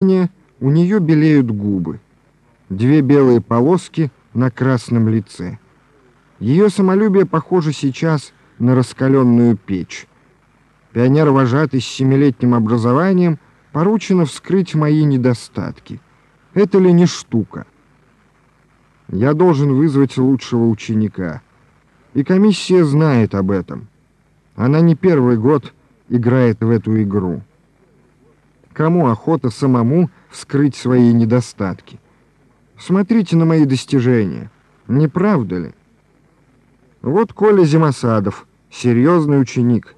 у нее белеют губы. Две белые полоски на красном лице. Ее самолюбие похоже сейчас на раскаленную печь. Пионер-вожатый с семилетним образованием поручено вскрыть мои недостатки. Это ли не штука? Я должен вызвать лучшего ученика. И комиссия знает об этом. Она не первый год играет в эту игру. Кому охота самому вскрыть свои недостатки? Смотрите на мои достижения. Не правда ли? Вот Коля Зимосадов, серьезный ученик.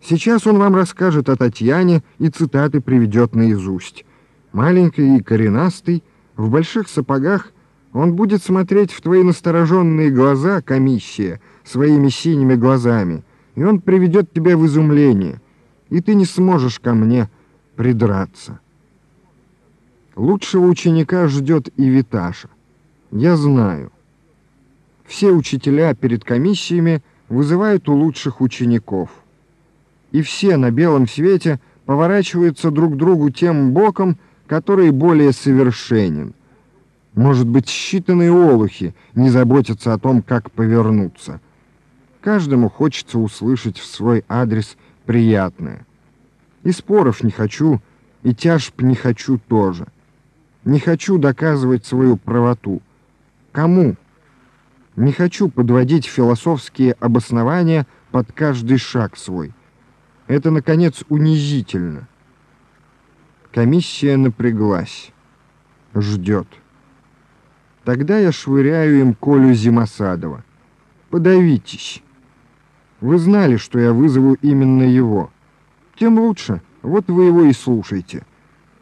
Сейчас он вам расскажет о Татьяне и цитаты приведет наизусть. Маленький и коренастый, в больших сапогах, он будет смотреть в твои настороженные глаза, комиссия, своими синими глазами, и он приведет тебя в изумление, и ты не сможешь ко мне придраться. Лучшего ученика ждет и Виташа. Я знаю. Все учителя перед комиссиями вызывают у лучших учеников. И все на белом свете поворачиваются друг другу тем боком, который более совершенен. Может быть, считанные олухи не заботятся о том, как повернуться. Каждому хочется услышать в свой адрес приятное. И споров не хочу, и тяжб не хочу тоже. Не хочу доказывать свою правоту. Кому? Не хочу подводить философские обоснования под каждый шаг свой. Это, наконец, унизительно. Комиссия напряглась. Ждет. Тогда я швыряю им Колю Зимосадова. Подавитесь. Вы знали, что я вызову именно его. Тем лучше. Вот вы его и слушайте.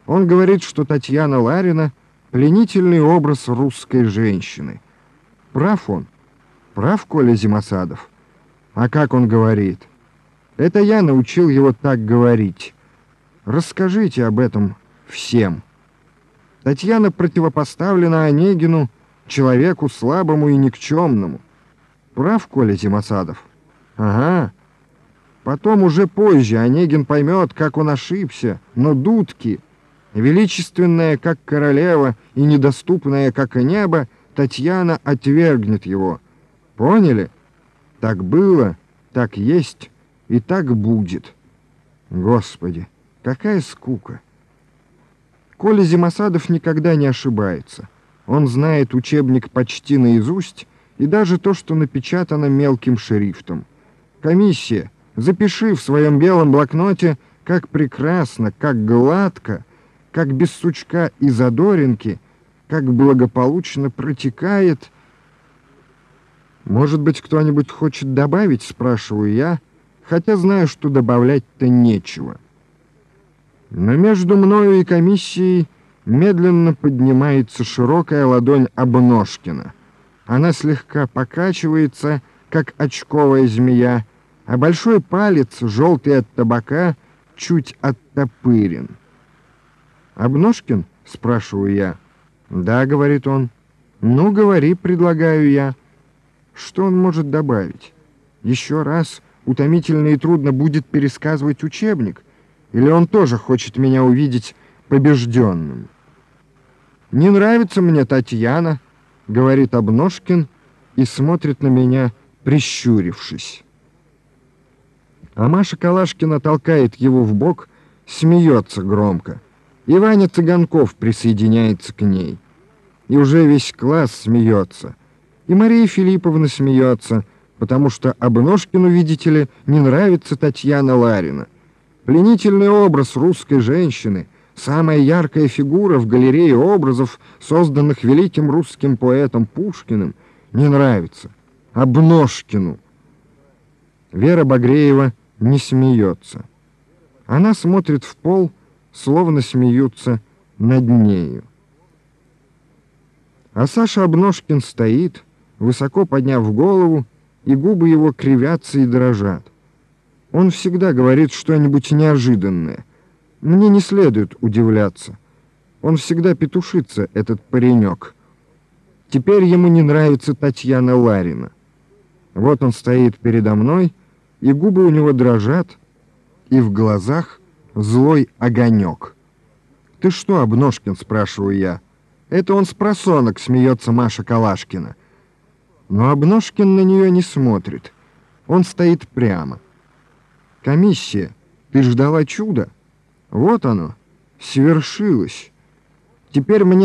Он говорит, что Татьяна Ларина — пленительный образ русской женщины. Прав он? Прав Коля Зимосадов? А как он говорит? Это я научил его так говорить. Расскажите об этом всем. Татьяна противопоставлена Онегину, человеку слабому и никчемному. Прав Коля Зимосадов? Ага. Потом уже позже Онегин поймет, как он ошибся, но дудки — Величественная, как королева, и недоступная, как и небо, Татьяна отвергнет его. Поняли? Так было, так есть и так будет. Господи, какая скука! Коля Зимосадов никогда не ошибается. Он знает учебник почти наизусть и даже то, что напечатано мелким шрифтом. Комиссия, запиши в своем белом блокноте, как прекрасно, как гладко — как без сучка и задоринки, как благополучно протекает... Может быть, кто-нибудь хочет добавить, спрашиваю я, хотя знаю, что добавлять-то нечего. Но между мною и комиссией медленно поднимается широкая ладонь Обножкина. Она слегка покачивается, как очковая змея, а большой палец, желтый от табака, чуть оттопырен. «Обножкин?» — спрашиваю я. «Да», — говорит он. «Ну, говори», — предлагаю я. Что он может добавить? Еще раз утомительно и трудно будет пересказывать учебник? Или он тоже хочет меня увидеть побежденным? «Не нравится мне Татьяна», — говорит Обножкин и смотрит на меня, прищурившись. А Маша Калашкина толкает его в бок, смеется громко. И Ваня Цыганков присоединяется к ней. И уже весь класс смеется. И Мария Филипповна смеется, потому что Обножкину, видите ли, не нравится Татьяна Ларина. Пленительный образ русской женщины, самая яркая фигура в галерее образов, созданных великим русским поэтом Пушкиным, не нравится. Обножкину. Вера Багреева не смеется. Она смотрит в пол словно смеются над нею. А Саша Обножкин стоит, высоко подняв голову, и губы его кривятся и дрожат. Он всегда говорит что-нибудь неожиданное. Мне не следует удивляться. Он всегда петушится, этот паренек. Теперь ему не нравится Татьяна Ларина. Вот он стоит передо мной, и губы у него дрожат, и в глазах злой огонек. «Ты что, Обножкин?» — спрашиваю я. «Это он с просонок», — смеется Маша Калашкина. Но Обножкин на нее не смотрит. Он стоит прямо. «Комиссия, ты ждала чуда? Вот оно, свершилось. Теперь мне